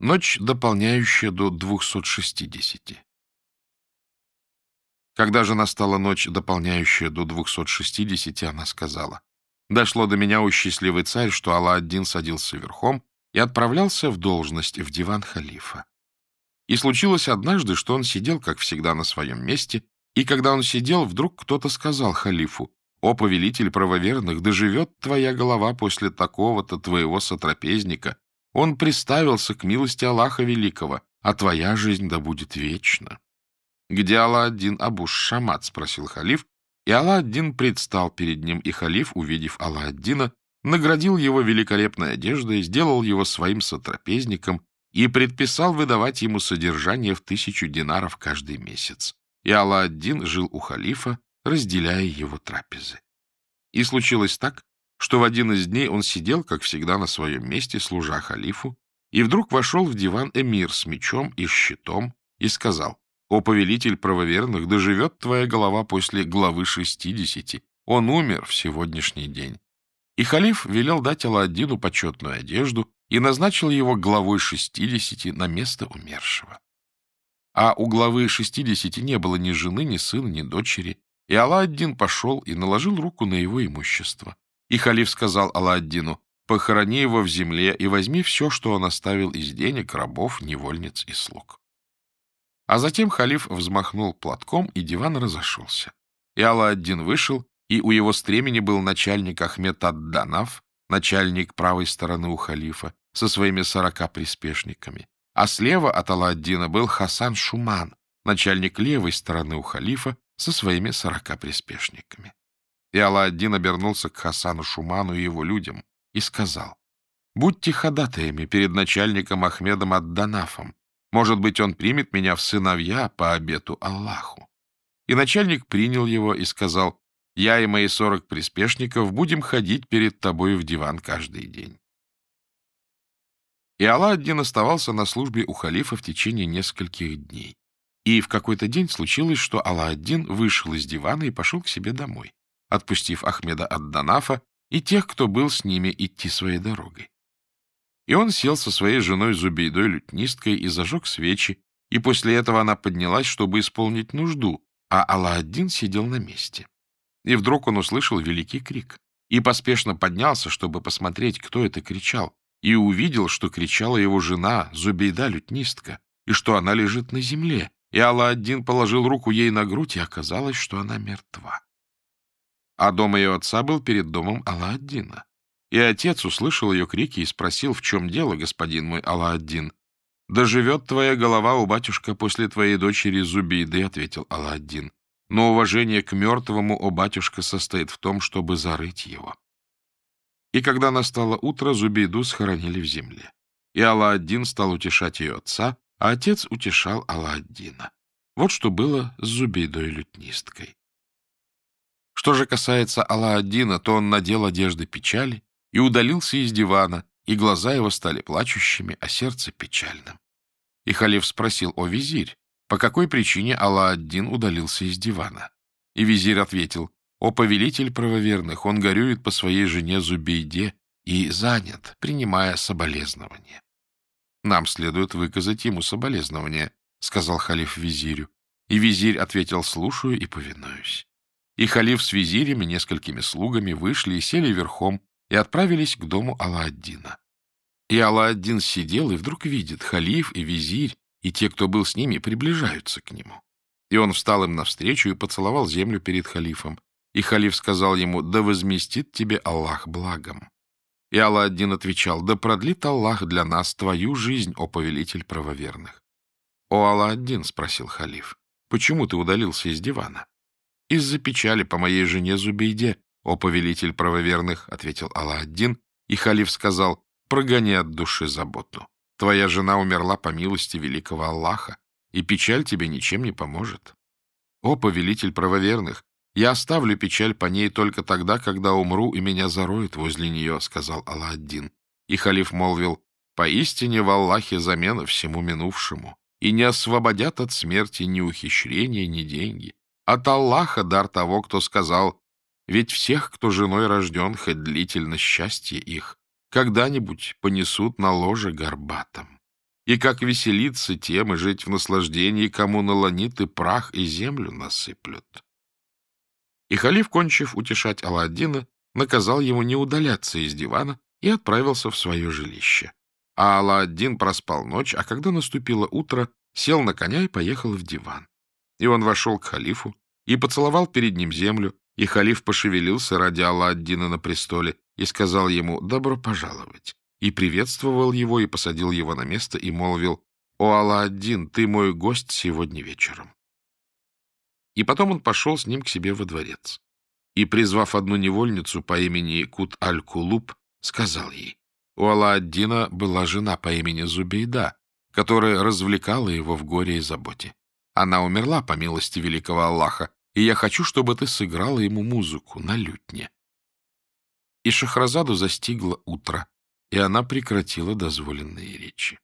Ночь, дополняющая до 260. Когда же настала ночь, дополняющая до 260, она сказала, «Дошло до меня, у счастливый царь, что Алла-один садился верхом и отправлялся в должность в диван халифа. И случилось однажды, что он сидел, как всегда, на своем месте, и когда он сидел, вдруг кто-то сказал халифу, «О, повелитель правоверных, доживет твоя голова после такого-то твоего сотрапезника, он приставился к милости Аллаха Великого, а твоя жизнь да будет вечна. — Где Алла-один Абуш-Шамат? — спросил халиф, и Алла-один предстал перед ним, и халиф, увидев Алла-аддина, наградил его великолепной одеждой, сделал его своим сотрапезником и предписал выдавать ему содержание в тысячу динаров каждый месяц. И Алла-аддин жил у халифа, разделяя его трапезы. И случилось так, что в один из дней он сидел, как всегда, на своем месте, служа халифу, и вдруг вошел в диван эмир с мечом и щитом и сказал, «О, повелитель правоверных, да живет твоя голова после главы шестидесяти. Он умер в сегодняшний день». И халиф велел дать Аладдину почетную одежду и назначил его главой шестидесяти на место умершего. А у главы шестидесяти не было ни жены, ни сына, ни дочери, и Алладдин пошел и наложил руку на его имущество. И халиф сказал Алладдину, похорони его в земле и возьми все, что он оставил из денег, рабов, невольниц и слуг. А затем халиф взмахнул платком, и диван разошелся. И Алладдин вышел, и у его стремени был начальник Ахмед ад-Данав, начальник правой стороны у халифа, со своими сорока приспешниками. А слева от Алладдина был Хасан Шуман, начальник левой стороны у халифа, со своими сорока приспешниками. И Алла-один обернулся к Хасану Шуману и его людям и сказал, «Будьте ходатаями перед начальником Ахмедом Ад-Данафом. Может быть, он примет меня в сыновья по обету Аллаху». И начальник принял его и сказал, «Я и мои сорок приспешников будем ходить перед тобою в диван каждый день». И Алла-один оставался на службе у халифа в течение нескольких дней. И в какой-то день случилось, что Алла-один вышел из дивана и пошел к себе домой отпустив Ахмеда от Данафа и тех, кто был с ними, идти своей дорогой. И он сел со своей женой Зубейдой-лютнисткой и зажег свечи, и после этого она поднялась, чтобы исполнить нужду, а Алла-один сидел на месте. И вдруг он услышал великий крик и поспешно поднялся, чтобы посмотреть, кто это кричал, и увидел, что кричала его жена Зубейда-лютнистка, и что она лежит на земле, и Алла-один положил руку ей на грудь, и оказалось, что она мертва а дом ее отца был перед домом Алла-Аддина. И отец услышал ее крики и спросил, в чем дело, господин мой Алла-Аддин. «Да живет твоя голова у батюшка после твоей дочери Зубейды», — ответил Алла-Аддин. «Но уважение к мертвому, о батюшка, состоит в том, чтобы зарыть его». И когда настало утро, Зубейду схоронили в земле. И Алла-Аддин стал утешать ее отца, а отец утешал Алла-Аддина. Вот что было с Зубейдой-лютнисткой. Что же касается Алла-Аддина, то он надел одежды печали и удалился из дивана, и глаза его стали плачущими, а сердце печальным. И халиф спросил, о, визирь, по какой причине Алла-Аддин удалился из дивана? И визирь ответил, о, повелитель правоверных, он горюет по своей жене Зубейде и занят, принимая соболезнования. Нам следует выказать ему соболезнования, — сказал халиф визирю. И визирь ответил, слушаю и повинуюсь. И халиф с визирями, несколькими слугами вышли и сели верхом и отправились к дому Алла-Аддина. И Алла-Аддин сидел и вдруг видит, халиф и визирь и те, кто был с ними, приближаются к нему. И он встал им навстречу и поцеловал землю перед халифом. И халиф сказал ему, да возместит тебе Аллах благом. И Алла-Аддин отвечал, да продлит Аллах для нас твою жизнь, о повелитель правоверных. — О Алла-Аддин, — спросил халиф, — почему ты удалился из дивана? Из-за печали по моей жене Зубейде, о повелитель правоверных, — ответил Алла-Аддин, и халиф сказал, — прогони от души заботу. Твоя жена умерла по милости великого Аллаха, и печаль тебе ничем не поможет. О повелитель правоверных, я оставлю печаль по ней только тогда, когда умру, и меня зароют возле нее, — сказал Алла-Аддин. И халиф молвил, — поистине в Аллахе замена всему минувшему, и не освободят от смерти ни ухищрения, ни деньги. От Аллаха дар того, кто сказал, ведь всех, кто женой рожден, хоть длительно счастье их, когда-нибудь понесут на ложе горбатом. и как веселиться тем и жить в наслаждении, кому наланит и прах, и землю насыплют. И халиф, кончив утешать Алладдина, наказал ему не удаляться из дивана и отправился в свое жилище. А Алладдин проспал ночь, а когда наступило утро, сел на коня и поехал в диван. И он вошел к халифу и поцеловал перед ним землю, и халиф пошевелился ради Алладдина на престоле и сказал ему «добро пожаловать», и приветствовал его, и посадил его на место, и молвил «О, Алладдин, ты мой гость сегодня вечером». И потом он пошел с ним к себе во дворец. И, призвав одну невольницу по имени Кут-Аль-Кулуб, сказал ей, у Алла-Аддина была жена по имени Зубейда, которая развлекала его в горе и заботе. Она умерла по милости великого Аллаха, и я хочу, чтобы ты сыграла ему музыку на лютне. И Шахразаду застигло утро, и она прекратила дозволенные речи.